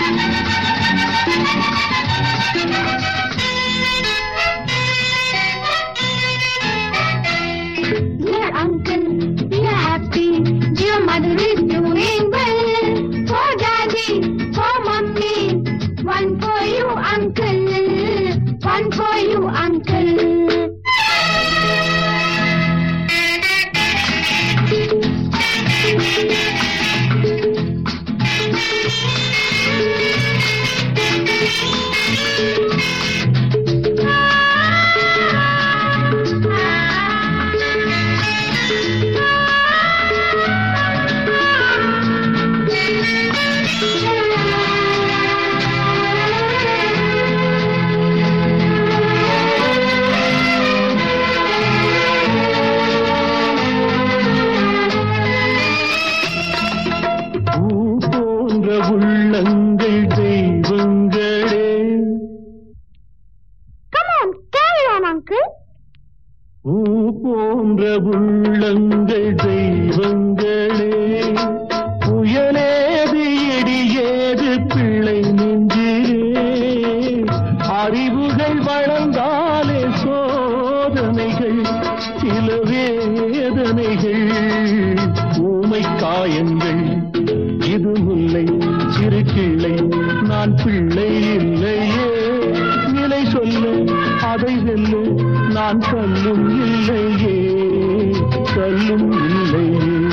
Dear uncle, we happy. Dear mother is உங்க உள்ளங்கள் தெய்வங்களே. ஊ போன்ற உள்ளங்கள் தெய்வங்களே. புயலேது இடியேது பிள்ளை நெஞ்சிலே. அறிவுகள் வளர்ந்தாலே சில வேதனைகள் ஊமை காயங்கள் இது முல்லை சிறு கிள்ளை நான் பிள்ளை இல்லையே. நிலை சொல்லு அதை வெல்லு நான் கல்லும் இல்லையே. கல்லும் இல்லையே.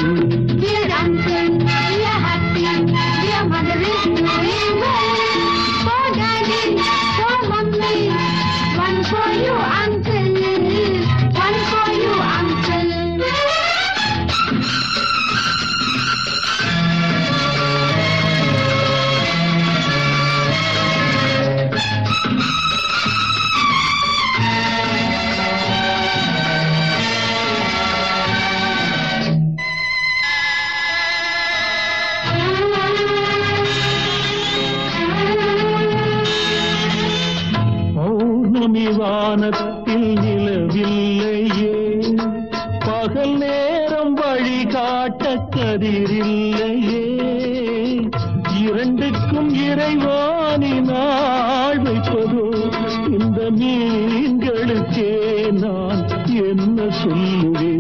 வானத்தில் நிலவில்லையே. பகல் நேரம் வழிகாட்ட கதிரில்லையே. இரண்டுக்கும் இறைவானினால் வைப்பதோ இந்த மீன்களுக்கே நான் என்ன சொல்லுவேன்?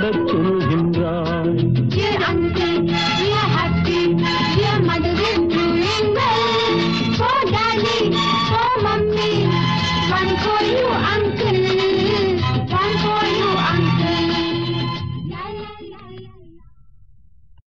பாடத்